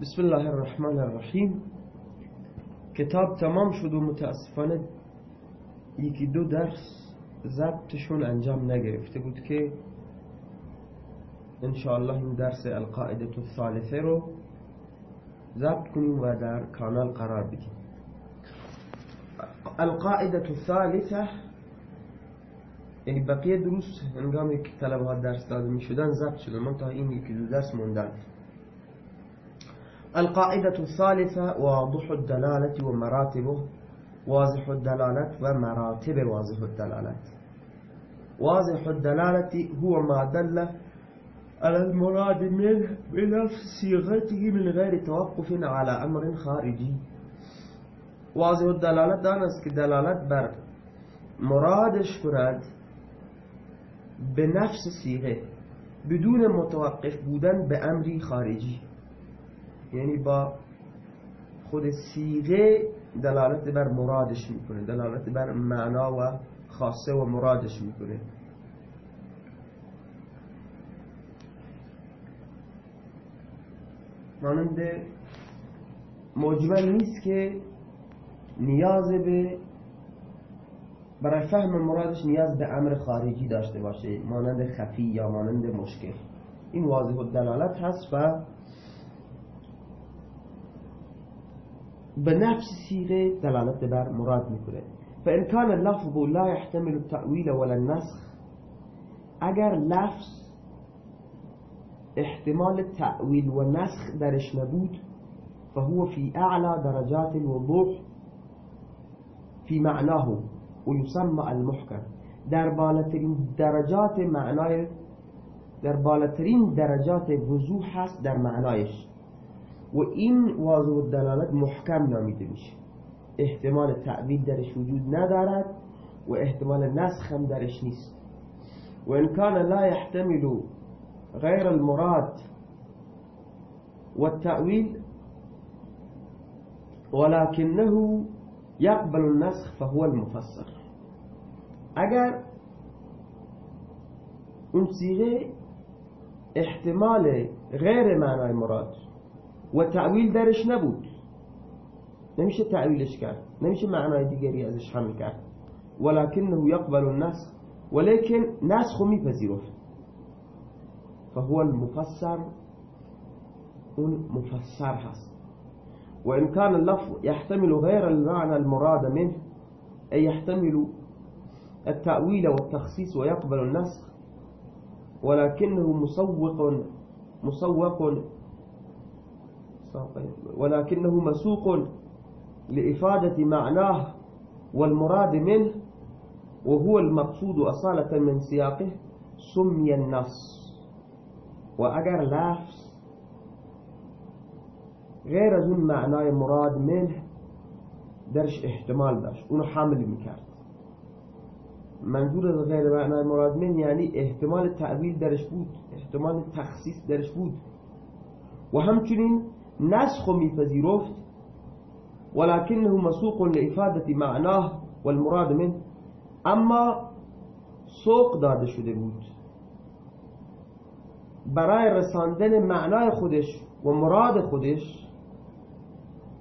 بسم الله الرحمن الرحیم کتاب تمام شد و متاسفانه یکی دو درس ضبطشون انجام نگرفته بود که انشاءالله این درس القاعده الثالثه رو ضبط کنیم و در کانال قرار بدیم القاعده الثالثه یعنی بقیه دروس هنگامی که طلبه ها درس داده می شدن ضبط شده من تا این یکی دو درس موندن القاعدة الثالثة واضح الدلالة ومراتبه واضح الدلالة ومراتب واضح الدلالة. واضح الدلالة هو ما دل على المراد منه بنفس صيغته من غير توقف على أمر خارجي. واضح الدلالة دانست که بر مرادش کرد به نفس صیغه بدون متوقف بودن به امری خارجی. یعنی با خود سیغه دلالت بر مرادش می‌کنه دلالت بر معنا و خاصه و مرادش می‌کنه. مانند مجمل نیست که نیاز به برای فهم مرادش نیاز به امر خارجی داشته باشه مانند خفی یا مانند مشکل. این واضح دلالت هست و به نفس صيغه دلالت بر مراد میکنه. فان كان اللفظ لا يحتمل التأويل ولا النسخ اگر لفظ احتمال تأویل و نسخ درش نبود فهو في اعلى درجات الوضوح في معناه ويسمى المحكم در بالاترین درجات معنای در بالاترین درجات وضوح هست در معنایش. و این واضح دلالت محکم نامیده میشه. احتمال تعبید درش وجود ندارد و احتمال نسخ هم درش نیست. و ان کان لا يحتمل غیر المراد والتأويل ولكنه يقبل النسخ فهو المفسر. اگر اون صیغه احتمال غیر معنای مراد و تعویل درش نبود. نمیشه تعویلش کرد نمیشه معنای دیگری ازش حمل کرد ولكنه يقبل النسخ ولكن نسخ میپذیرفت فهو المفسر اون مفسر هست. وإن كان اللفظ يحتمل غير المعنى المراد منه أي يحتمل التأويل والتخصيص ويقبل النسخ ولكنه مسوق مسوق ولكنه مسوق لإفادة معناه والمراد منه وهو المقصود أصالة من سياقه سمي النص وأجر لفظ غير اون معنای مراد منه درش احتمال داشت. اونو حمل میکرد. منظور از غیر معنای مراد من یعنی احتمال تعویل درش بود احتمال تخصیص درش بود. و همچنین نسخ میپذیرفت ولكنه مسوق لإفادة معناه والمراد منه. أما سوق داده شده بود. برای رساندن معنای خودش و مراد خودش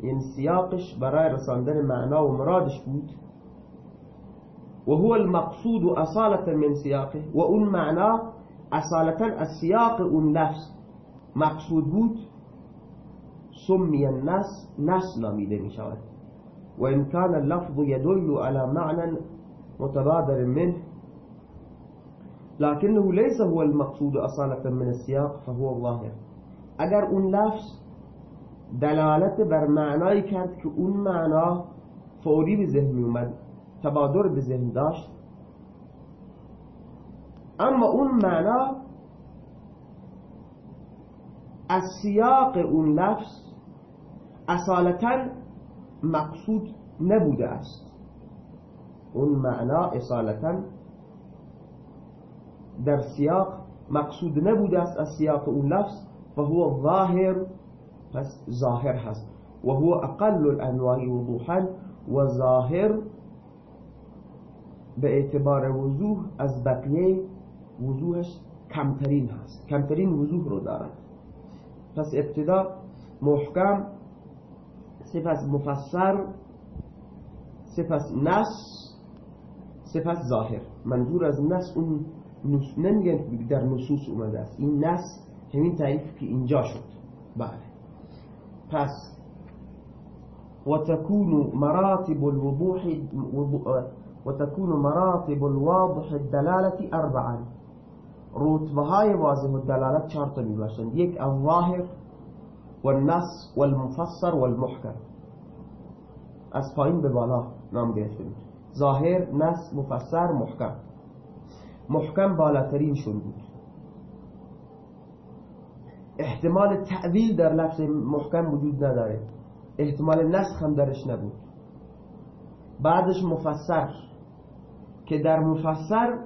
یعنی سیاقش برای رساندن معنا و مرادش بود. و هو المقصود أصالة من سیاقه و اون معنا اصالتا از سیاق اون لفظ مقصود بود. سمی النس نس نامیده می شود و ان كان اللفظ يدل على معنى متبادر منه لكنه ليس هو المقصود اصالة من السياق فهو الظاهر اگر اون لفظ دلالت بر معنایی کرد که اون معنا فوری به ذهن اومد تبادر به ذهن داشت اما اون معنا از سیاق اون لفظ اصالتا مقصود نبوده است. اون معنا اصالتا در سیاق مقصود نبوده است از سیاق اون لفظ فهو ظاهر پس ظاهر هست. و هو اقل الانواع وضوحا و ظاهر به اعتبار وضوح از بقیه وضوحش کمترین هست. کمترین وضوح رو دارد. پس ابتدا محکم سپس مفسر سپس نس سپس ظاهر. منظور از نس اون نمیگن در نصوص اومده است. این نس همین تعریف که اینجا شد. بله. پس وتكون مراتب الوضوح وتكون مراتب الواضح الدلالة أربعا. رتبه های واضح الدلالت چهار تا می‌باشند. یک الظاهر. والنص والمفسر والمحكم از پایین به بالا نام گرفته بود ظاهر نص مفسر محکم. محکم بالاترین شون بود. احتمال تعویل در لفظ محکم وجود نداره. احتمال نسخ هم درش نبود. بعدش مفسر. که در مفسر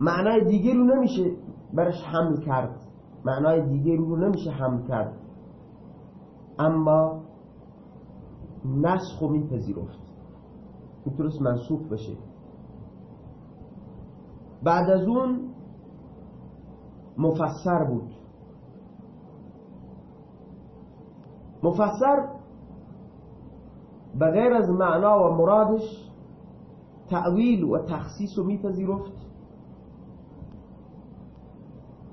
معنای دیگه رو نمیشه برش حمل کرد. معنای دیگه رو نمیشه حمل کرد. اما نسخ رو میپذیرفت. می‌تونست منصوب بشه. بعد از اون مفسر بود. مفسر بغیر از معنا و مرادش تعویل و تخصیص رو میپذیرفت.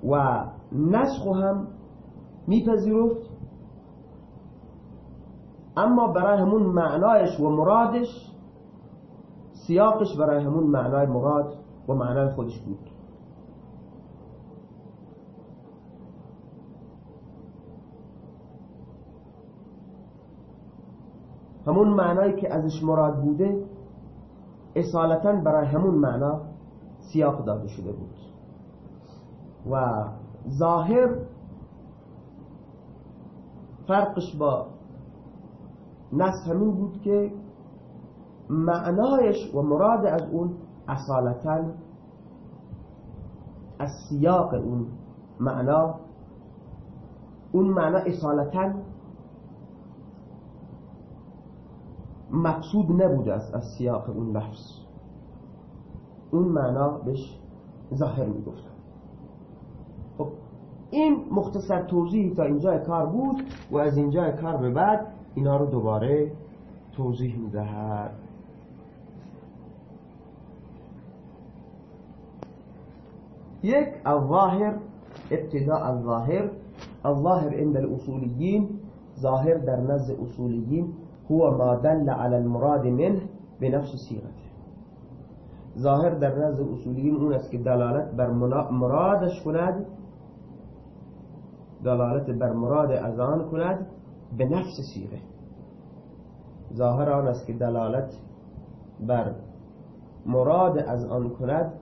و نسخ هم میپذیرفت. اما برای همون معنایش و مرادش سیاقش برای همون معنای مراد و معنای خودش بود. همون معنایی که ازش مراد بوده اصالتا برای همون معنا سیاق داده شده بود. و ظاهر فرقش با نص همین بود که معنایش و مراد از اون اصالتا از سیاق اون معنا اون معنا اصالتا مقصود نبوده است از سیاق اون لفظ. اون معنا بهش ظاهر می‌گفتن. این مختصر توضیحی تا اینجا کار بود و از اینجا کار به بعد اینا رو دوباره توضیح می‌دهد. یک الظاهر ابتداء الظاهر. الظاهر عند الاصوليين ظاهر در نزد اصولیین هو ما دل على المراد منه به نفس صیغته ظاهر در نزد اصولیین اون است که دلالت بر مرادش کند. دلالت بر مراد از آن کند به نفس سیغه ظاهر آن است که دلالت بر مراد از آن کند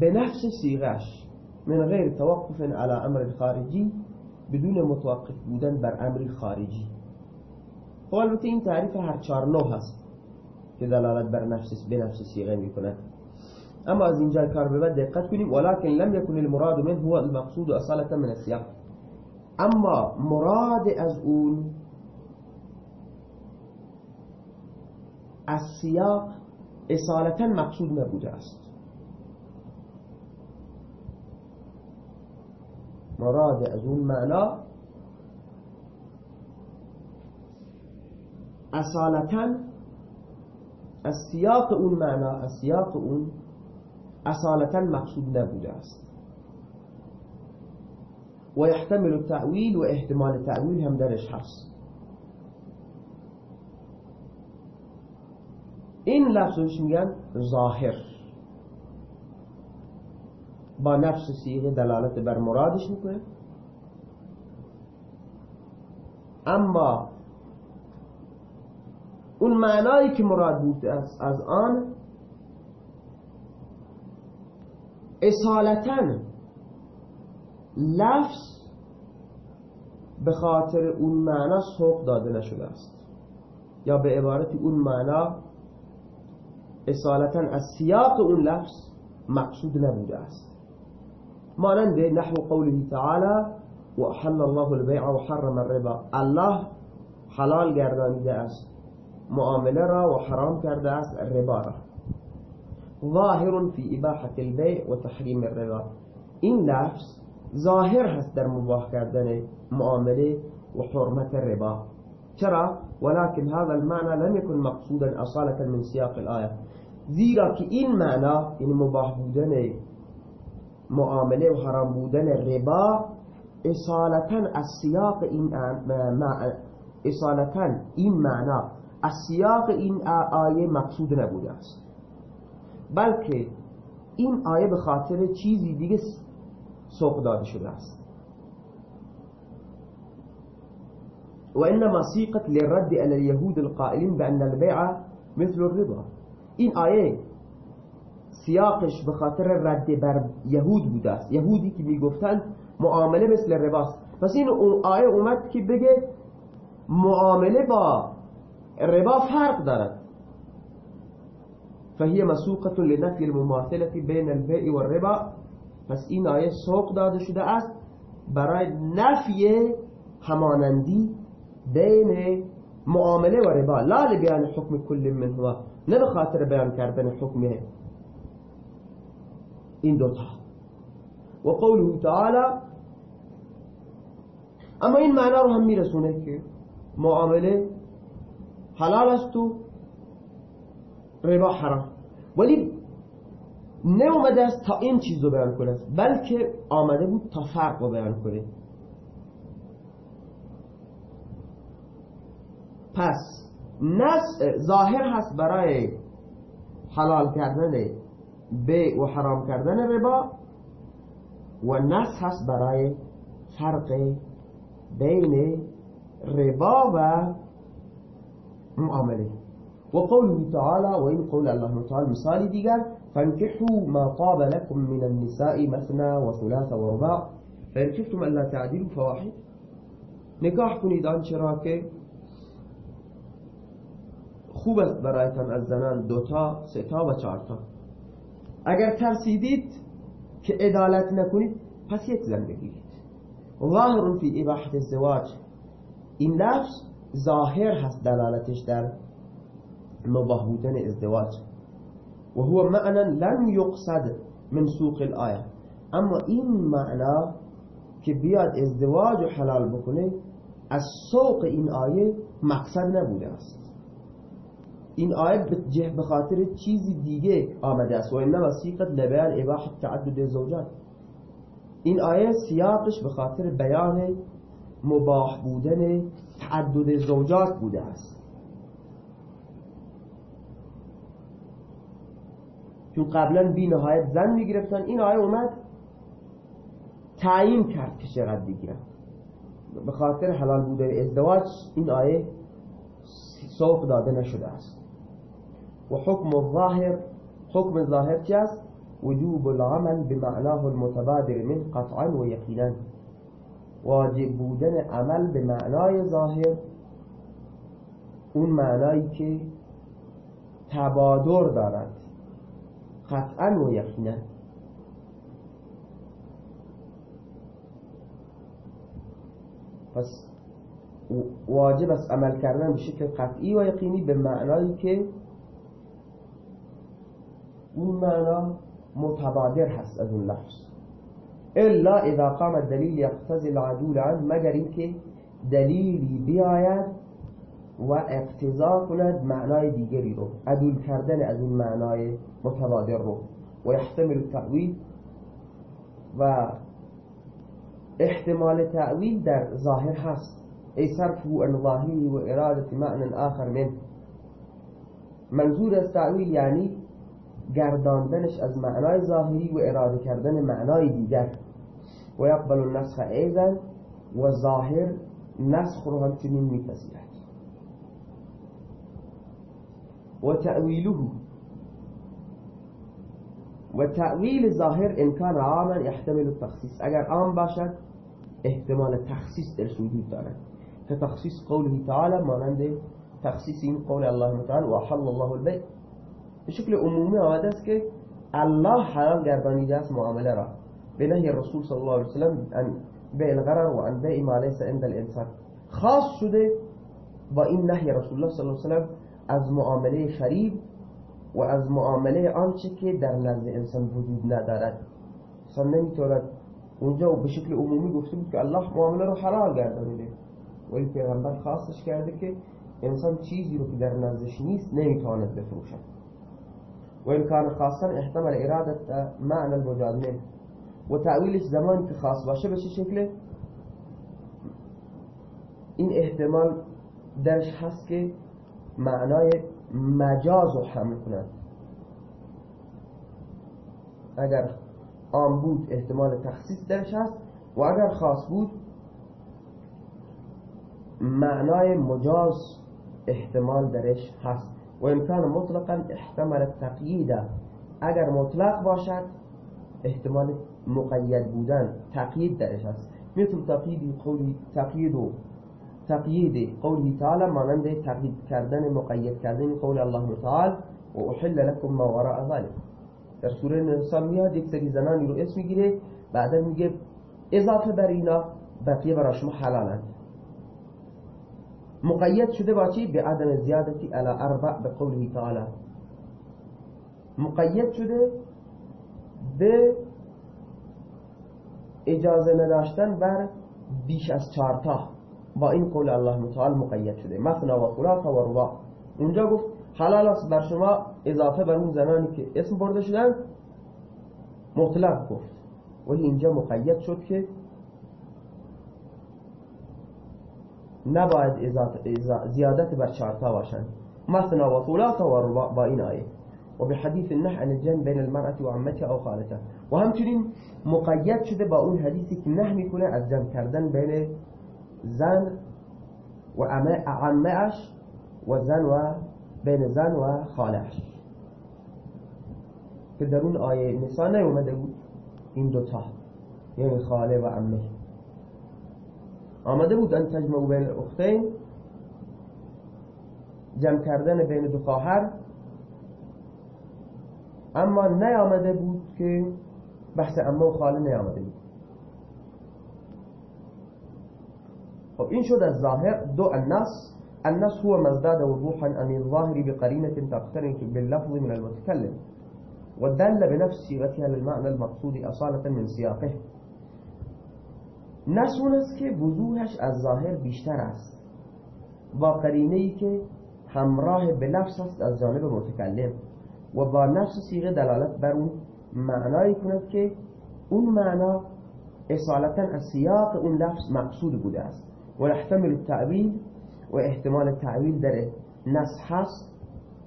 به نفس سیغش من غیر توقف على امر خارجی بدون متوقف بودن بر امر خارجی. خب البته این تعریف هر چهار نو هست که دلالت بر نفس به نفس سیغه می کند اما از اینجا کار به بعد دقت کنیم. ولكن لم يكن المراد منه هو المقصود اصالة من السیاق. اما مراد از اون از سیاق اصالتا مقصود نبوده است. مراد از اون معنا اصالتا از سیاق اون معنا از سیاق اون اصالتا مقصود نبوده است. و يحتمل التأویل و احتمال تأویل هم درش هست این لفظش میگن ظاهر. با نفس سیغه دلالت بر مرادش میکنه أما اون معنایی که مراد بوده است از آن اصالتا لفظ به خاطر اون معنا سوق داده نشده است. یا به عبارت اون معنا اصالتا از سیاق اون لفظ مقصود نبوده است. مانند نحو قوله تعالی و احل الله البيع و حرم الربا. الله حلال گردانیده است معامله را و حرام کرده است ربا را. ظاهر فی اباحة البيع و تحریم الربا. این لفظ ظاهر هست در مباح کردن معامله و حرمت ربا. چرا؟ ولكن هذا المعنى لم يكن مقصودا اصالة من سياق الآية. زیرا که این معنا یعنی مباح بودن معامله و حرام بودن ربا اصالتا از سیاق این اصالتا این معنا از سیاق این آیه مقصود نبوده است. بلکه این آیه به خاطر چیزی دیگه سوق داده شده است وإنما سيقت للرد على اليهود القائلين بأن البيع مثل الربا. این آیه سیاقش به خاطر رد بر یهود بوده است یهودی که میگفتند معامله مثل رباست پس این آیه اومد که بگه معامله با ربا فرق دارد. فهي مسوقة لنفي المماثلة بين البيع والربا پس این آیه سوق داده شده است برای نفی همانندی بین معامله و ربا. لا لبیان حکم کل منهما نه به خاطر بیان کردن حکم این دوتا. و قوله تعالی اما این معنا رو هم میرسونه که معامله حلال است و ربا حرام. ولی نه اومده است تا این چیز رو بیان کنه بلکه آمده بود تا فرق رو بیان کنه. پس نس ظاهر هست برای حلال کردن به و حرام کردن ربا و نس هست برای فرق بین ربا و معامله. و قوله تعالى و این قول الله تعالى مثال دیگر فانكحوا ما طاب لكم من النساء مثنى وثلاث ورباع. فإن خفتم ألا تعدلوا فواحد. نکاح کنید آنچه را که خوب است برایتان از زنان دوتا ستا و چهارتا اگر ترسیدید که عدالت نکنید پس یک زن بگیرید. ظاهر فی اباحت الزواج. این لفظ ظاهر هست دلالتش در مباح بودن ازدواج. و هو معنا لم يقصد من سوق الآیه اما این معنا که بیاد ازدواج و حلال بکنه از سوق این آیه مقصد نبوده است. این آیه به خاطر چیزی دیگه آمده است. و انما سیقت لبیان اباحت تعدد زوجات این آیه سیاقش به خاطر بیان مباح بودن تعدد زوجات بوده است. چون قبلا بی نهایت زن می‌گرفتن. این آیه اومد تعیین کرد که چقدر بگیرن. به خاطر حلال بودن ازدواج این آیه سوق داده نشده است. و حکم الظاهر حکم ظاهر چی است؟ وجوب العمل بمعناه المتبادر من قطعا و یقینا. واجب بودن عمل به معنای ظاهر اون معنایی که تبادر دارد. قطعا و یقینا پس واجب است عمل کردن به شکل قطعی و یقینی به معنایی که اون معنا متبادر هست از اون لفظ. الا اذا قام الدلیل یقتضی العدول عنه مگر اینکه دلیلی بیاید و اقتضا کند معنای دیگری رو عدول کردن از اون معنای متبادر رو. و يحتمل التأویل و احتمال تأویل در ظاهر هست. ای صرفه ظاهری و اراده معنی آخر من. منظور از تأویل یعنی گرداندنش از معنای ظاهری و اراده کردن معنای دیگر. و یقبل النسخ ایضا و ظاهر نسخ رو همچنین میپذیرد. و تأویله و تأویل ظاهر إن کان عاما يحتمل التخصیص اگر عام باشد احتمال تخصیص درش وجود دارد. که تخصیص قوله تعالی مانند تخصیص این قول الله تعالی و حل الله البيع. به شکل عمومی آمده الله حرام گردانیده است معامله را. به نهی رسول صلی الله علیه وسلم ان بیع الغرر و ان بیع ما لیس عند الانسان. خاص شده با این نهی رسول الله صلی الله علیه وسلم از معامله خرید و از معامله آنچه که در نزد انسان وجود ندارد. انسان نمی‌تواند اونجا به شکل عمومی گفته بود که الله معامله رو حلال گردانیده. ولی پیغمبر خاصش کرده که انسان چیزی رو که در نزدش نیست نمی‌تواند بفروشد. و این کان خاصا احتمال ارادت معنی المجاز منه. و تعویلش زمانی که خاص باشه به چه شکله؟ این احتمال درش هست که معنای مجاز رو حمل کند اگر عام بود احتمال تخصیص درش هست. و اگر خاص بود معنای مجاز احتمال درش هست. و امکان مطلقا احتمال تقیید. اگر مطلق باشد احتمال مقید بودن تقیید درش هست. مثل تقیید قولی تقیید و تقیید قولی تعالی مانند تقیید کردن مقید کردن قول الله تعالی و احل لكم ما وراء ذلك در سوره نسا میاد یک سری زنانی رو اسم می‌گیره بعدا میگه اضافه بر اینا بقیه برای شما حلالند مقید شده با چی؟ به عدم زیادتی على اربع به قوله تعالی. مقید شده به اجازه نداشتن بر بیش از چارتا با این قول الله متعال مقید شده. مثلا و ثلاث و رباع اونجا گفت حلال است بر شما اضافه بر اون زنانی که اسم برده شدن مطلق گفت. ولی اینجا مقید شد که نباید زیادت بر چارتا باشند. مثلا و ثلاث و رباع با این آیه. و به حدیث النح عن الجن بین المرأة و عمته او خالته. و همچنین مقید شده با اون حدیثی که نه می‌کنه از جمع کردن بین زن و عمهش و زن و بین زن و خالهش که در اون آیه نسا نیومده بود این دوتا یعنی خاله و عمه. آمده بود ان تجمع بین الاختین جمع کردن بین دو خواهر. اما نیامده بود که بحث عمه و خاله نیامده. خب این شد از ظاهر دو النص النص هو ما ازداد وضوحا عن الظاهر بقرينة تقترن باللفظ من المتكلم. والدل بنفس صيغتها للمعنى المقصود أصالة من سياقه. نص اون است که وضوحش از ظاهر بیشتر است. با قرینه ای که همراه لفظ است از جانب متکلم و با نفس سیغه دلالت بر اون معنایی کند که اون معنا اصالتا از سیاق اون لفظ مقصود بوده است. و احتمال التعویل و احتمال تعویل در نسخ هست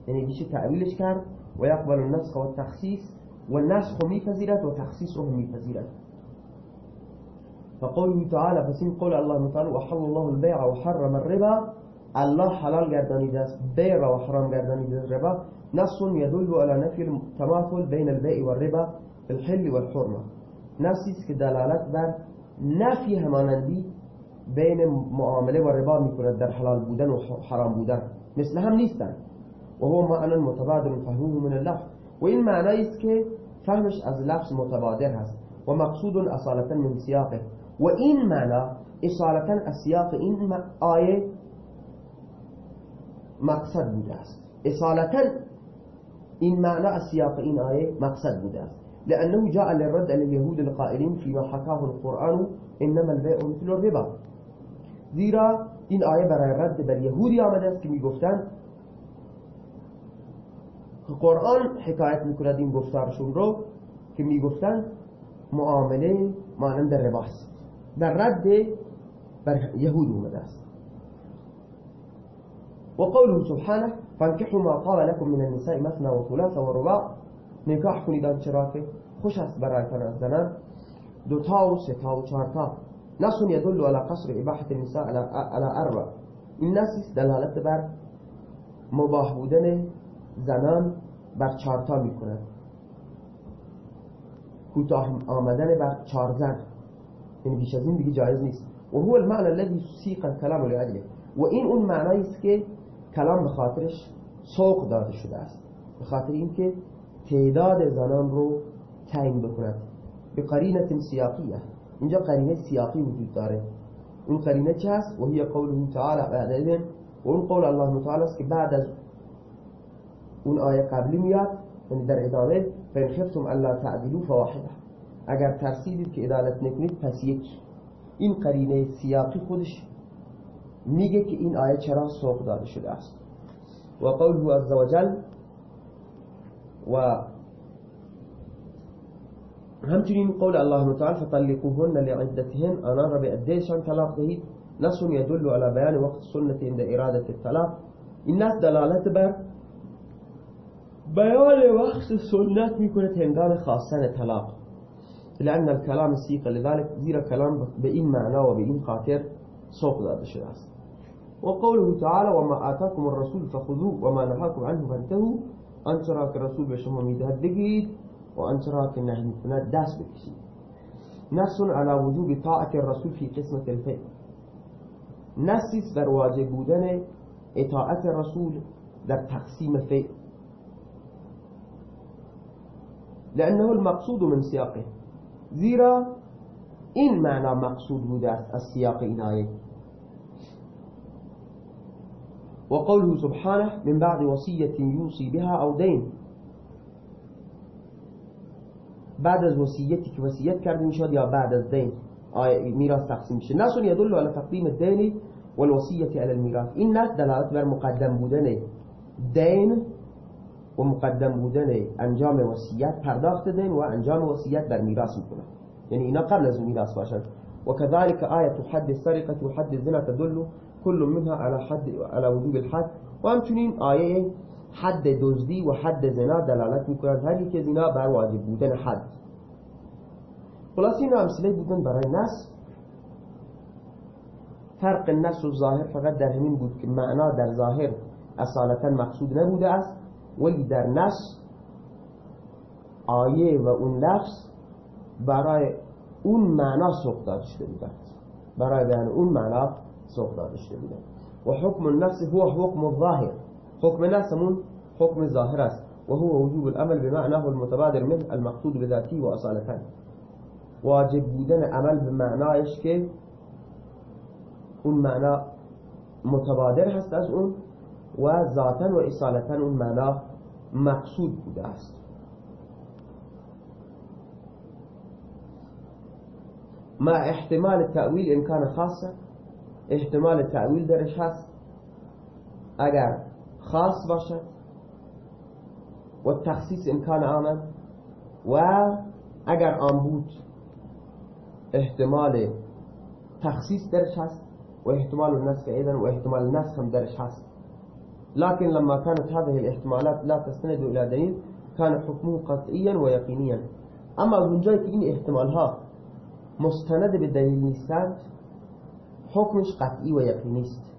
یعنی میشه تعویلش کرد و یقبل النسخ و تخصیص و نسخ میپذیرد و تخصیص فقوله تعالى این قول الله تعالی و حل الله البيع و حرم الربا الله حلال گردانید است بیع و حرام گردانید الربا نص يدل على نفي التماثل بين البيع والربا في الحل والحرمة. نصی است که دلالت بر نفی همانندی بین معاملة و ربا میکند در حلال بودن و حرام بودن. مثل هم نیستن. و هو معنی متبادل فهمه من اللفظ. و این معنی است که فهمش از لفظ متبادر هست. و مقصود اصالتا من سیاقه. و این معنی اصالتا از سیاق این آیه مقصد بوده است. اصالتا این معنى السياق إن آية مقصد بدا لأنه جاء للرد على اليهود القائلين فيما حكاه القرآن إنما البيع مثل الربا. زیرا این آیه برای رد بر یهودی آمده است که می‌گفتند قرآن حکایت می‌کند این گفتارشون رو که می‌گفتند معامله مانند رباست در رد بر یهود اومده است. وقوله سبحانه فانكحوا ما طاب لكم من النساء مثنى وثلاث ورباع نکاح کنید آنچه را که خوش است برایتان از زنان. دو تا و سه تا و چهار تا. نص يدل على قصر اباحه النساء على اربع این نص دلالت بر مباح بودن زنان بر چهار تا می‌کند کوتاه آمدن بر چهار زن یعنی بیش از این دیگه جایز نیست و هو المعنى الذي سيق الكلام لاجله و این اون معنایی است که کلام به خاطرش سوق داده شده است به خاطر اینکه تعداد زنان رو تعیین بکند به قرینت سیاقیه اینجا قرینه سیاقی وجود داره. اون قرینه چه هست؟ و هی قوله تعالی بعد این و اون قول الله تعالی است که بعد از اون آیه قبلی میاد یعنی در ادامه فین خفتم الا تعدلوا فواحده اگر ترسیدید که عدالت نکنید پس یک. این قرینه سیاقی خودش میگه که این آیه چرا سوق داده شده است. و قوله عز وجل و همچنین قول الله تعالى فطلقوهن لعدتهن. أنار بأديشا طلاقه نص يدل على بيان وقت سنة عند إرادة الطلاق. الناس دلالة بر بيان وقت سنة ميكونت هنگام خاصة طلاق. لأن الكلام سيق لذلك زير كلام بإن معنى وبإن خاطر سوق ذات الشراس وقوله تعالى وما آتاكم الرسول فخذوه وما نهاكم عنه فانتهوا. أنت راك الرسول بشما ميدهد بقيت میدهد بگیرید و آنچه را که نهی میکند دست بکشید نص على وجوب طاعة الرسول في قسمة الفعل نصیست در واجب بودن اطاعت رسول در تقسیم فعل لأنه المقصود من سياقه. زیرا این معنا مقصود بوده است از وقوله سبحانه من بعد وصية يوصي بها أو دين. بعد از وصیتی که وصیت کرده میشد یا بعد از دین میراث تقسیم میشه نص يدل على تقدیم الدين والوصية على الميراث این نص دلالت بر مقدم بودن دین و مقدم بودن انجام وصیت پرداخت دین و انجام وصیت در میراث میکنه. یعنی اینا قبل از میراث باشد وكذلك آية حد السرقة وحد الزنا تدل كل منها على حد على وجوب الحد. و همچنین آیه حد دزدی و حد زنا دلالت می‌کنند هر یک زنا بر واجب بودن حد. خلاص این امثله بودن برای نص فرق النص و ظاهر فقط در همین بود که معنا در ظاهر اصالتا مقصود نبوده است ولی در نص آیه و اون لفظ برای اون معنا سوق داده شده بودند برای بیان اون معنا سوق داده شده بودند و حکم النفس هو حکم الظاهر. حکم نفس همون حکم ظاهر است. و هو وجوب العمل بمعناه المتبادر منه المقصود بذاتی و اصالتا واجب بودن عمل به معنایش که اون معنا متبادر هست از اون و ذاتا و اصالتا اون معنا مقصود بوده است. مع احتمال التأويل امکان خاصه. احتمال تأویل درش هست. اگر خاص باشد و تخصیص امکان آمد و اگر آن بود احتمال تخصیص درش هست و احتمال النسخ أيضا و احتمال النسخ هم درش هست. لكن لما كانت هذه الاحتمالات لا تستند إلى دليل كان حكمه قطعيا ويقينيا أما از اونجایی که این مستند به دلیل نیستند حکمش قطعی و است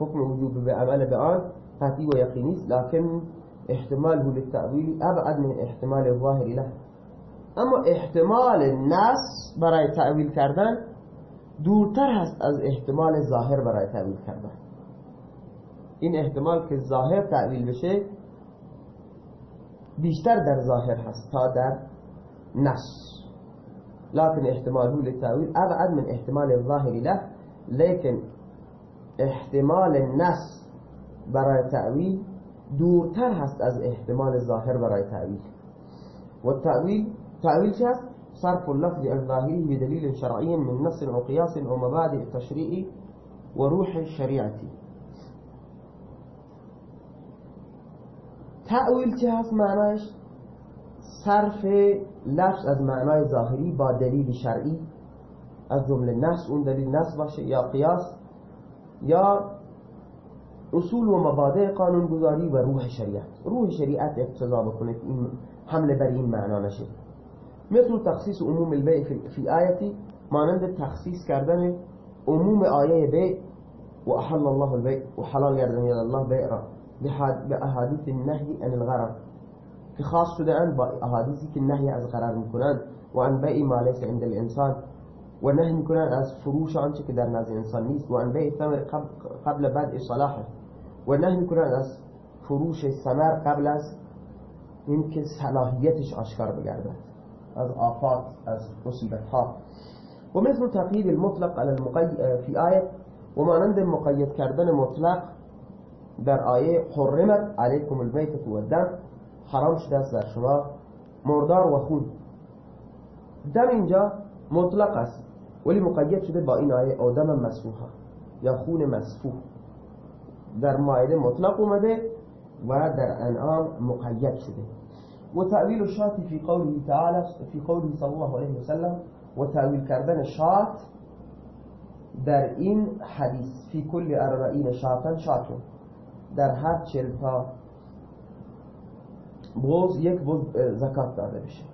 وجوب به عمل به آن قطعی و یقینی است لكن احتماله للتأویل ابعد من احتمال الظاهر له. اما احتمال نص برای تأویل کردن دورتر هست از احتمال ظاهر برای تأویل کردن. این احتمال که ظاهر تأویل بشه بیشتر در ظاهر هست تا در نص. لكن احتماله للتأويل أبعد من احتمال الظاهر له لكن احتمال النص برای تأویل دورتر هست از احتمال ظاهر برای تأویل و التأویل تأویل چه هست؟ صرف اللفظ الظاهری بدلیل شرعی من نص او قیاس او مبادئ تشریعی و روح شریعتی تأویل چه هست معناش؟ صرف لفظ از معنای ظاهری با دلیل شرعی از جمله نص اون دلیل نص باشه یا قیاس یا اصول و مبادئ قانونگذاری و روح شریعت. روح شریعت اقتضا بکنه این حمله بر این معنا نشه. مثل تخصیص عموم البیع فی آیتی مانند تخصیص کردن عموم آیه بیع و احل الله البیع و حلال گردن الله بیع را به احادیث النهی عن الغرر. که خاص شده اند با احادیثی که نهی از قرار میکنند و عن بیع ما لیس عند الانسان و نهی میکنند از فروش آنچه که در نزد انسان نیست و عن بیع ثمر قبل بدء صلاحه. و نهی می‌کنند از فروش ثمر قبل از اینکه صلاحیتش آشکار بگردد. از آفات از مصیبت ها و مثل تقیید المطلق على المقید فی آیه و مانند مقید کردن مطلق در آیه حرمت علیکم المیتة و الدم. حرام شده است در شما. مردار و خون. دم اینجا مطلق است ولی مقید شده با این آیه آدم مسفوحا یا خون مسفوح. در مایده مطلق اومده و در انعام مقید شده. و تأویل الشاة في قوله تعالى في قوله صلى الله عليه وسلم و تأویل کردن شاة در این حدیث في كل أربعين شاةً شاةٌ در هر چل تا بز یک بز زکات داده بشه.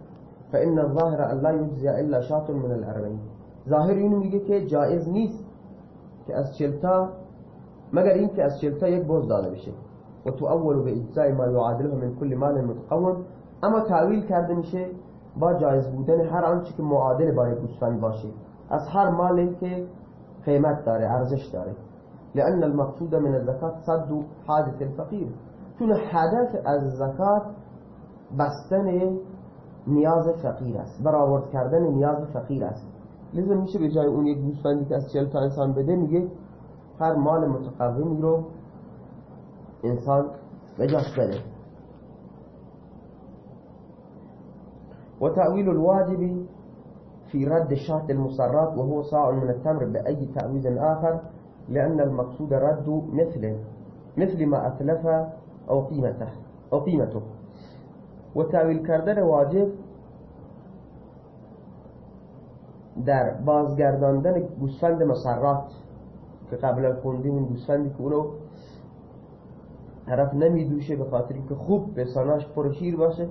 فإن الظاهر ان لا يجزي إلا شاة من الأربعين. ظاهر اینو میگه که جایز نیست که از چلتا مگر این که از چلتا یک بز داده بشه. و تو اول به اجزای ما یعادله من کل مال متقوم اما تعویل کرده میشه با جایز بودن هر آنچه که معادل با گوسفند باشه. از هر مالی که قیمت داره ارزش داره. لأن المقصود من الزکات صد حاجت الفقیر. چون هدف از زکات بستن نیاز فقیر است. برآورد کردن نیاز فقیر است. لذا میشه به جای اون یک گوسفندی که از چهل تا انسان بده میگه هر مال متقومی رو انسان بجاش بده وتأويل الواجب في رد شاة المصرات وهو صاع من التمر بأي تأويل آخر لأن المقصود رد مثله مثل ما أتلف أو قيمته أو قيمته وتأويل کردن واجب در بازگرداندن گوسفند مسرات. که قبلا خوندیم این گوسفندی که اونو طرف نمیدوشه به خاطر که خوب به ساناش پر شیر باشه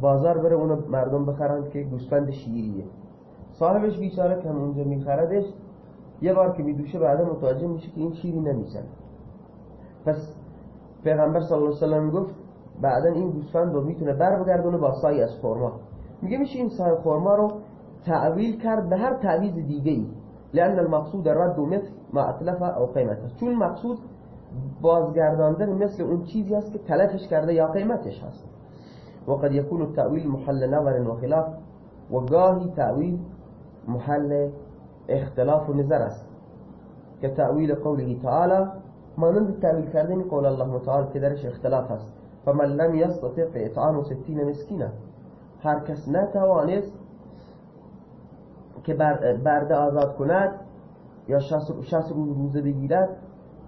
بازار بره اونو مردم بخرند که گوسفند شیریه. صاحبش بیچاره که اونجا میخردش یه بار که میدوشه بعدا متوجه میشه که این شیری نمی‌زنه. پس پیغمبر صلی الله علیه وسلم گفت بعدا این گوسفند رو می‌تونه بر بگردونه با سای از خورما میگه میشه این سای خورما رو تعویل کرد به هر تعویز دیگه ای لأن المقصود رد مثل ما اطلف أو قیمتش چون مقصود بازگرداندن مثل اون چیزی هست که تلفش کرده یا قیمتش هست. و قد محل نظر و خلاف و گاهی تأویل محل اختلاف و نظر است. که تأویل قوله تعالی مانند تأویل کردن قول الله تعالی که درش اختلاف است. فمن لم يستطيع اطعام 60 مسکینه هر کس نتوانست که برده آزاد کند یا شست روز روزه بگیرد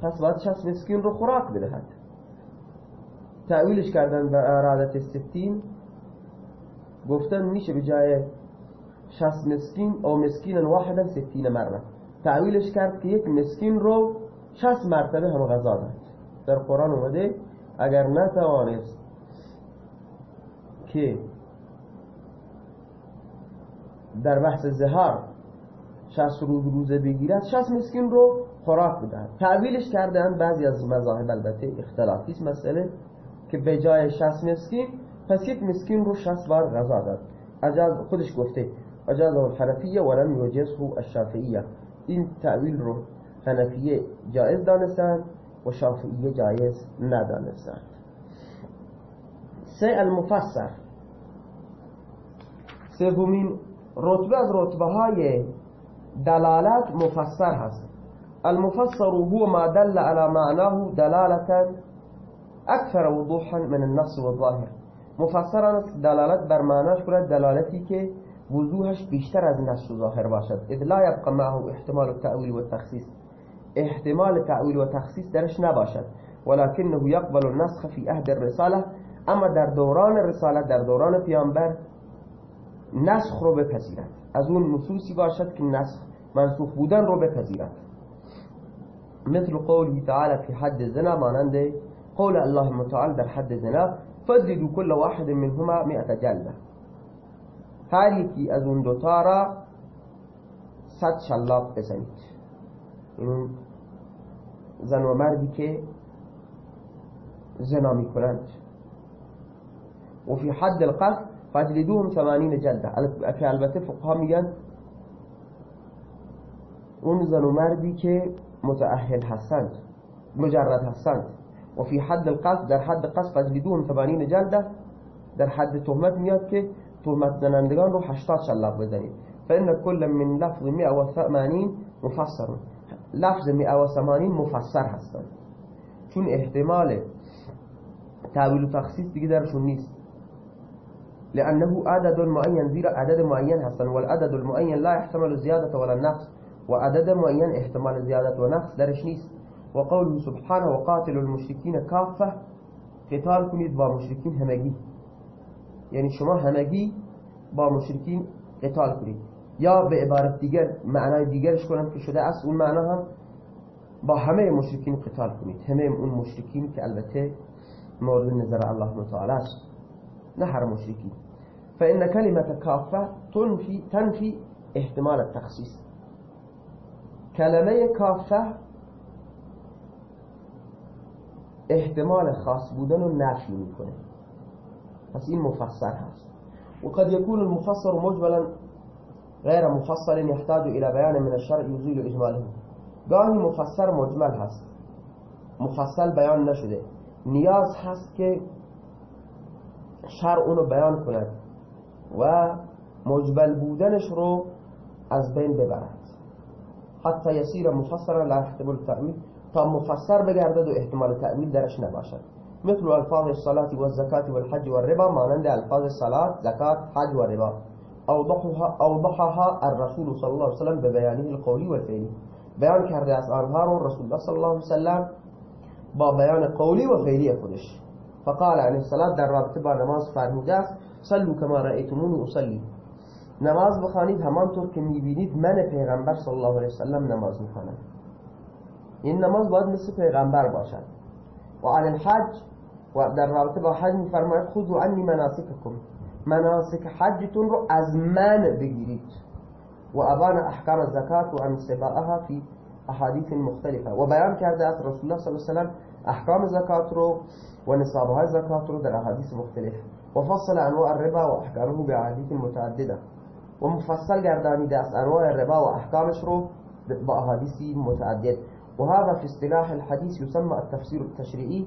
پس باید شست مسکین رو خوراک بدهد. تعویلش کردن به ارادت ستین گفتن میشه به جای شست مسکین او مسکین واحدا ستین مره تعویلش کرد که یک مسکین رو شست مرتبه هم غذا داد در قرآن اومده اگر نتوانست که در بحث زهار شست روز روزه بگیرد شست مسکین رو خوراک بدهد. تعویلش کردن بعضی از مذاهب البته اختلافی مسئله که به جای 60 مسکین پس یک مسکین رو 60 بار غذا داد. اجاز خودش گفته اجاز الحنفیه ولم یجزه الشافعیه. این تعویل رو حنفیه جایز دانستند و شافعیه جایز ندانستند. سه المفسر. سومین رتبه از رتبه های دلالت مفسر هست. المفسر هو ما دل على معناه دلالة اکثر وضوحا من النص والظاهر. مفسر است دلالت بر معناش کند دلالتی که وضوحش بیشتر از نص و ظاهر باشد. اذ لا يبقى معه احتمال التأويل والتخصيص احتمال تأویل و تخصیص درش نباشد. ولكنه يقبل النسخ في عهد الرساله. اما در دوران رسالت در دوران پیامبر نسخ رو بپذیرد از اون نصوصی باشد که نسخ منسوخ بودن رو بپذیرد مثل قوله تعالى في حد الزنا مانند قول الله متعال در حد زنا فجلدوا كل واحد منهما مئة جلدة. هر یکی از اون دوتا را صد شلاق بزنید. این زن و مردی که زنا می کنند و فی حد القذف فجلدوهم ثمانین جلده که البته فقها میگن اون زن و مردی که متأهل هستند مجرد هستند. و فی حد القذف در حد قذف فجلدوهم ثمانین جلده در حد تهمت میاد که تهمت زنندگان رو 80 شلاق بزنید. فإن كل من لفظ 180 مفسر. لفظ 180 مفسر هستند. چون احتمال تعویل و تخصیص دیگه درشون نیست. لأنه عدد معين زيرا عدد معين هستن والعدد المعين لا يحتمل الزيادة ولا النقص وعدد معين احتمال الزيادة ونقص درش نیست وقوله سبحانه وقاتل المشركين كافة قتال کنید با مشرکین همگی. یعنی شما همگی با مشرکین قتال کنید. یا به عبارت دیگر معنای دیگرش کنم که شده است اون معنا هم با همه مشرکین قتال کنید. همه اون مشرکین که البته مورد نظر الله متعال است. نه هر مشرکین فإن كلمة كافة تنفي, تنفي احتمال التخصيص. كلمة كافة احتمال خاص بودن نفی میکنه. پس این مفسر هست. وقد يكون المفسر مجملا غير مفصل يحتاج إلى بيان من الشرع يزيل إجماله. گاهی مفسر مجمل هست. مفصل بیان نشده. نیاز هست که شرع اونو بیان و مجمل بودنش رو از بین ببرد. حتی یسیر مفسر لا يحتمل التأویل. تا مفسر بگردد و احتمال تأویل درش نباشد. مثل الفاظ الصلاة والزكاة والحج والربا مانند الفاظ الصلاة زكاة حج والربا اوضحها, اوضحها الرسول صلى الله عليه وسلم ببيانه القولي والفعلي بیان کرده از آنها رو رسول الله صلی الله علیه وسلم با بیان قولی و خودش. فقال علیه الصلاة در رابطه با نماز فرموده است صلو کما رأیتمونی اصلی نماز بخوانید همانطور که میبینید من پیغمبر صلی الله علیه وسلم نماز میخوانم. این نماز باید مثل پیغمبر باشد. و عن الحج و در رابطه با حج میفرماید خذوا عنی مناسککم. مناسک حجتون رو از من بگیرید. و ابان احکام الزکات و انصباءها فی احادیث مختلفه. و بیان کرده از رسول الله صلی الله علیه وسلم احکام زکات رو و نصابهای زکات رو در احادیث مختلف. و فصل انواع الربا و احکامه به احادیث متعددة. و مفصل گردانیده از انواع الربا و احکامش رو با احادیث متعدد. وهذا في اصطلاح الحديث يسمى التفسير التشريعي.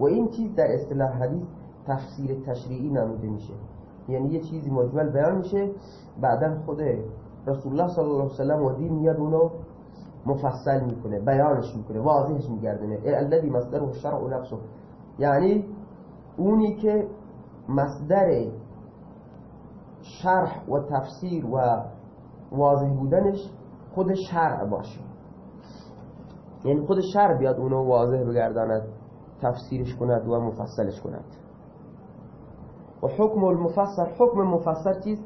وإن چیز در اصطلاح حدیث تفسیر تشریعی نامیده میشه. یعنی یه چیزی مجمل بیان میشه. بعدا خود رسول الله صلی الله علیه وسلم و دین میاد اونو مفصل میکنه بیانش میکنه واضحش میگردونه. الذي مصدره الشرع نفسه. یعنی اونی که مصدر شرح و تفسیر و واضح بودنش خود شرع باشه. یعنی خود شرع بیاد اونو واضح بگرداند تفسیرش کند و مفصلش کند. و حکم المفسر حکم مفسر چیز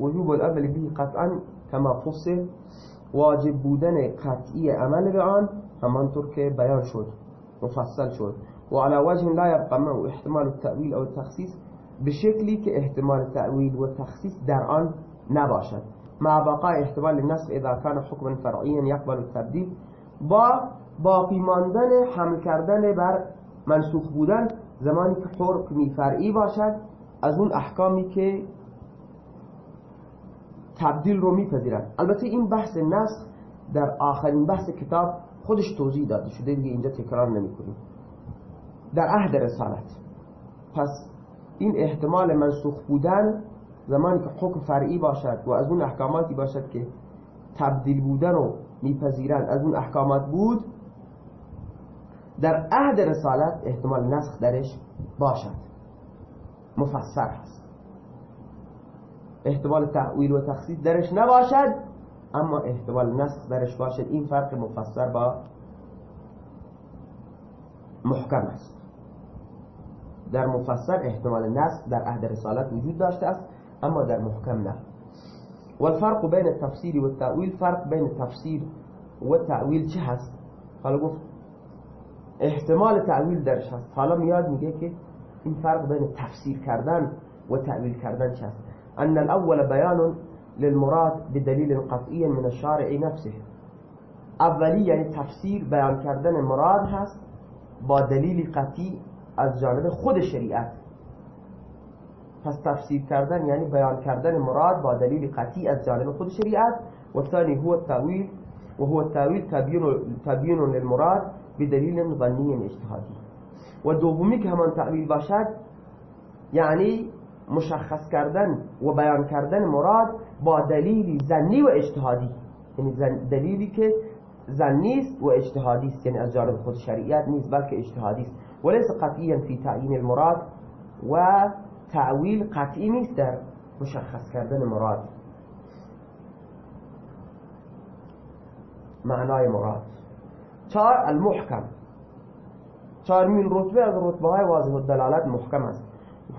وجوب العمل به قطعا کما فصل واجب بودن قطعی عمل به آن همانطور که بیان شد مفصل شد. و على وجه لا يبقى معه احتمال التأویل او التخصیص به شکلی که احتمال تأویل و تخصیص در آن نباشد. مع بقاء احتمال النسخ اذا كان حكما فرعيا يقبل التبديل. با باقی ماندن حمل کردن بر منسوخ بودن زمانی که حکمی فرعی باشد از اون احکامی که تبدیل رو میپذیرند. البته این بحث نسخ در آخرین بحث کتاب خودش توضیح داده شده دیگه اینجا تکرار نمی کنیم در عهد رسالت. پس این احتمال منسوخ بودن زمانی که حکم فرعی باشد و از اون احکاماتی باشد که تبدیل بودن رو میپذیرند از اون احکامات بود در عهد رسالت احتمال نسخ درش باشد. مفسر هست. احتمال تحویل و تخصیص درش نباشد اما احتمال نسخ درش باشد. این فرق مفسر با محکم است. در مفسر احتمال نسخ در عهد رسالت وجود داشته است اما در محکم نه. والفرق بين التفسير والتأويل فرق بين التفسير والتأويل چه هست؟ حالا گفت احتمال تعویل درش هست. حالا میاد میگه که این فرق بین تفسیر کردن و تعویل کردن چه هست؟ ان الاول بیان للمراد بدلیل قطعی من الشارع نفسه. اولی یعنی تفسیر بیان کردن مراد هست با دلیل قطعی از جانب خود شریعت. پس تفسیر کردن یعنی بیان کردن مراد با دلیل قطعی از جانب خود شریعت. و ثانی هو التاویل و هو التاویل تبیین للمراد بدلیل ظنی اجتهادی. و دومی که همان تعویل باشد یعنی مشخص کردن و بیان کردن مراد با دلیلی زنی و اجتهادی. یعنی دلیلی که زنی است و اجتهادی است. یعنی از جانب خود شریعت نیست بلکه اجتهادی است. وليس قطعيا في تعیین المراد و تعویل قطعی در مشخص کردن مراد. معنای مراد. چهار المحکم. چهارمین رتبه از رتبه های واضح الدلالت محکم است.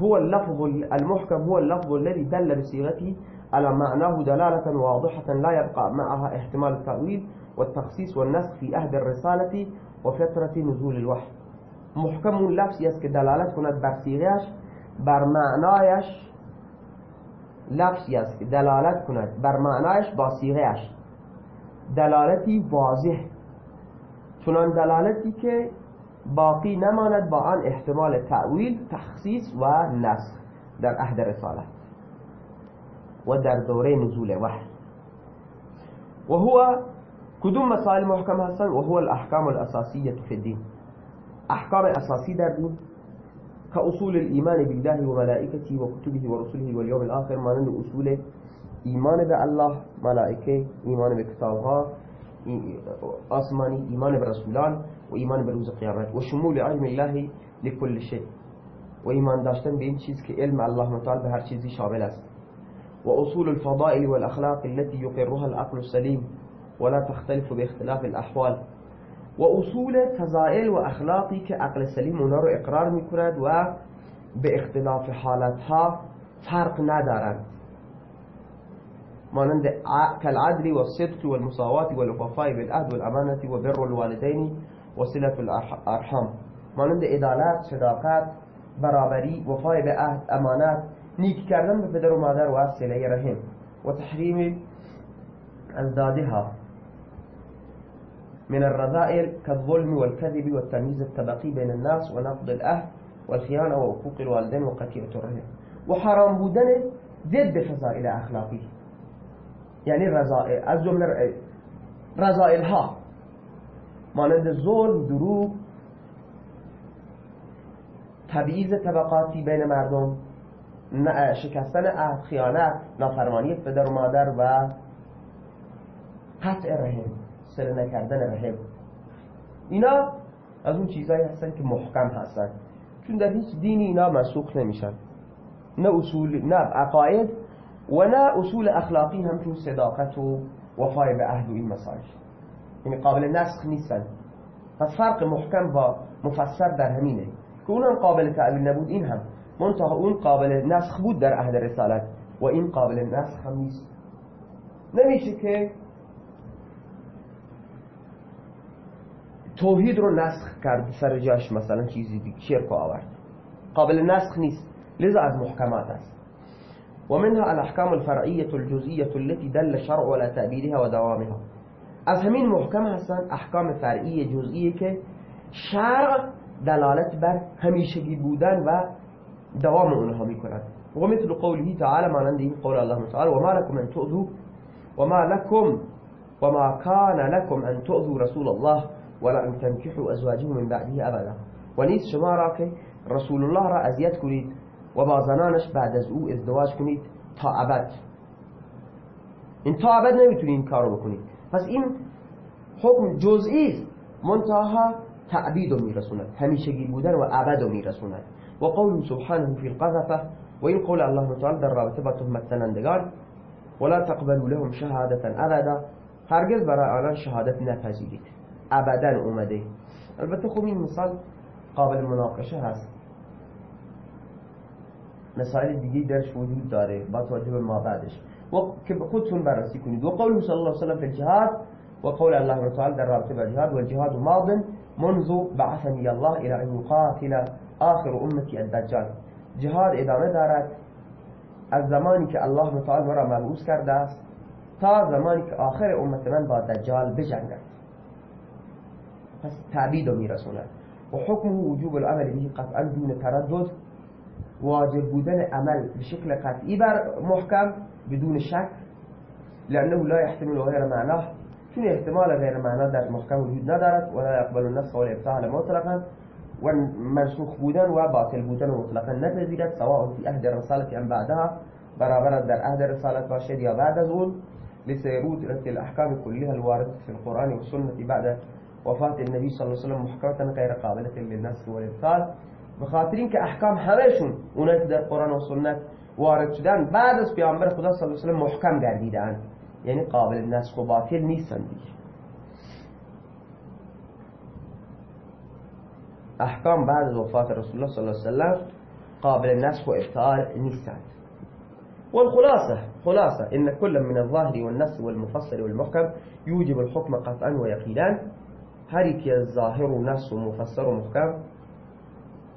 هو اللفظ المحكم هو اللفظ الذي دل بصيغته على معناه دلالة واضحة لا يبقى معها احتمال التأويل والتخصيص والنسخ في أهد الرسالة وفترة نزول الوحي. محکم لفظی است که دلالت کند بر صیغهش بر معنایش لفظی است که دلالت کند بر معنایش با صیغهش دلالتی واضح. چنان دلالتی که باقی نماند با آن احتمال تعویل تخصیص و نسخ در عهد رسالت و در دوره نزول وحی. و هو کدوم مسائل محکم هستن و هو الاحکام الاساسیه فی الدین. احکام اساسی در كأصول الإيمان بالله وملائكته وكتبه ورسله واليوم الآخر. مانند أصول إيمان بالله ملائكة إيمان بكتابها آسماني إيمان بالرسولان وإيمان بروز القيامات وشمول علم الله لكل شيء. وإيمان داشتن بإن چیز که علم الله متعال به هر چیزی شامل است. وأصول الفضائل والأخلاق التي يقرها العقل السليم. ولا تختلف باختلاف الأحوال. و اصول فضائل و اخلاقی که عقل سلیم اونا رو إقرار میکند و به اختلاف حالتها فرق ندارند مانند كالعدل والصدق والمساواة والوفاء بالعهد والأمانة وبر الوالدين وصلة الأرحام. مانند عدالت صداقت برابری وفای به عهد امانت نیک کردن به پدر و مادر و صله رحم و تحریم ازدادها. من الرذائل كالظلم والكذب والتمييز الطبقي بين الناس ونقض الأهل والخيانة وحقوق الوالدين وقتيعة الرحم. وحرام بودن ضد فضائل أخلاقي. يعني الرذائل از جمله رذائل ها مانند ظلم دروغ تبعیض طبقاتی بین مردم شکستن عهد خیانت نافرمانی پدر و مادر و قطع رحم. سر نکردن رحم اینا از اون چیزایی هستن که محکم هستن. چون در هیچ دینی اینا مسوخ نمیشن. نه اصول نه عقاید و نه اصول اخلاقی هم چون صداقت و وفای به عهد و این مسائل. یعنی قابل نسخ نیستن. پس فرق محکم با مفسر در همینه. که اونم قابل تعبیل نبود این هم. منتها اون قابل نسخ بود در عهد رسالت و این قابل نسخ هم نیست. نمیشه که توحید رو نسخ کرد سر جاش مثلا چیزی دیگه شرک آورد. قابل نسخ نیست. لذا از محکمات است. ومنها الأحكام الفرعية الجزئية التي دل الشرع على تأبيدها ودوامها از همین محکم هستن احکام فرعی جزئی که شرع دلالت بر همیشگی بودن و دوام اونها می‌کنند. و مثل قوله تعالی مانند این قول الله تعالی وما لكم ان تؤذوا وما لكم وما كان لكم ان تؤذوا رسول الله. ولا أن تنكحوا أزواجه من بعده أبدا. و نیست شما را که رسول الله را اذیت کنید و با زنانش بعد از أو ازدواج کنید تا أبد. این تا أبد نمیتونید این کارو بکنید پس این حکم جزئی است. منتها تعبید میرسوند. همیشگی بودن و ابد میرسوند. و قول سبحانه فی القذفه. و این قول الله تعالی در رابطه با تهمت زنندگان. ولا تقبلوا لهم شهادتا أبدا. هرگز برای آنان شهادت نپذیرید. ابدا اومده. البته خب این مثال قابل مناقشه هست. مسائل دیگه درش وجود داره. با توجه به ما بعدش. و که خودتون بررسی کنید. و قول صلی الله علیه وسلم فی الجهاد و قول الله تعالی در رابطه با جهاد والجهاد ماض منذ بعثني الله الى ان يقاتل آخر امتی الدجال. جهاد ادامه دارد از زمانی که الله تعالی مرا مبعوث کرده است تا زمانی که آخر امت من با دجال بجنگد. پس تعبید رو میرسوند. و حکمه وجوب العمل به قطعا دون تردد. واجب بودن عمل بشكل قطعی بر محکم بدون شک لأنه لا يحتمل غير معناه. چون احتمال غیر معنا در محکم وجود ندارد ولا يقبل النسخ ولا ابطال مطلقا. و منسوخ بودن و باطل بودن مطلقا نپذیرد. سواء في عهد الرسالة ام بعدها برابر در عهد رسالت باشد یا بعد از اون. لسيرود الأحكام كلها الواردة في القرآن والسنة بعد وفاة النبي صلى الله عليه وسلم محكمة غير قابلة للنسخ والإبطال. به خاطر اینکه احکام همهشون اونایی که در قرآن وارد شدن. بعد از پیامبر خدا صلی الله علیه و محکم گردیدن یعنی قابل نسخ و باطل نیستن دیگه. احکام بعد از وفات رسول الله صلی الله علیه و قابل نسخ و ابطال نیستند والخلاصة خلاصة إن كل من الظاهر والنص والمفصل والمحكم يوجب الحكم قطعا ويقينا. هر يكي الظاهر والنص والمفسر والمحكم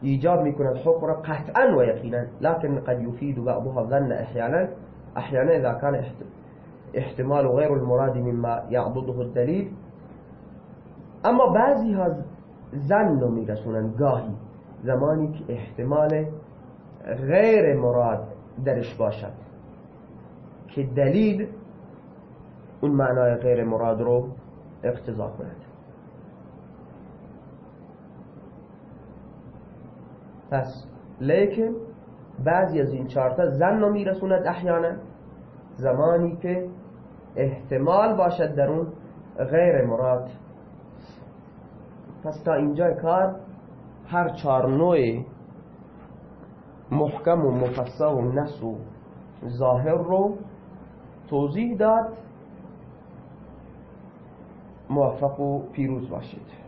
إيجاب يكون الحكم قطعا ويقينا لكن قد يفيد بعضها الظن أحيانا. أحيانا إذا كان احتمال غير المراد مما يعضده الدليل. أما بعضی ها زن رو میرسونن گاهی زمانی که احتمال غیر مراد درش باشد. که دلیل اون معنای غیر مراد رو اقتضا کند. پس لیکن بعضی از این چارتا زن رو میرسوند احیانا. زمانی که احتمال باشد در اون غیر مراد. پس تا اینجا کار هر چار نوع محکم و مفصل و نس و ظاهر رو توضیح داد. موفق و پیروز باشید.